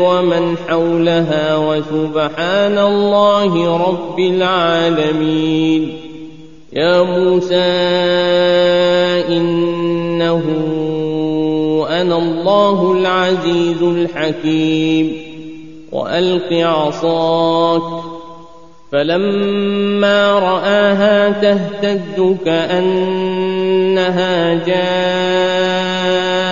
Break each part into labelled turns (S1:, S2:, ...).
S1: ومن حولها وسبحان الله رب العالمين. يا موسى إنه أنا الله العزيز الحكيم. وألق عصاك. فلما رآها تهتز كأنها جان.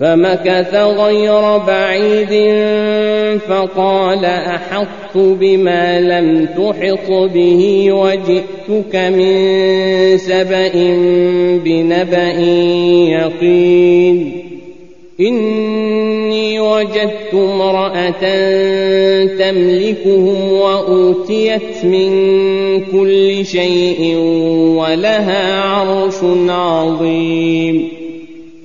S1: فمكث غير بعيد فقال أحطت بما لم تحط به وجئتك من سبأ بنبأ يقين إني وجدت امرأة تملكهم وأوتيت من كل شيء ولها عرش عظيم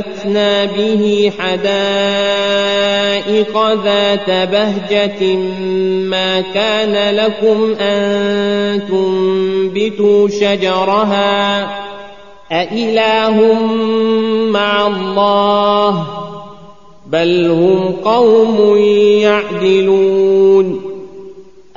S1: فأنبتنا به حدائق ذات بهجة ما كان لكم أن تنبتوا شجرها أإله مع الله بل هم قوم يعدلون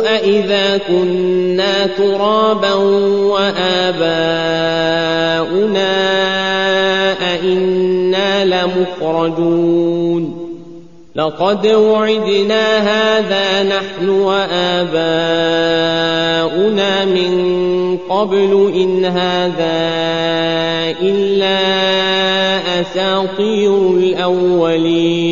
S1: أإذا كنا ترابا وآباؤنا أئنا لمخرجون لقد وعدنا هذا نحن وآباؤنا من قبل إن هذا إلا أساطير الأولين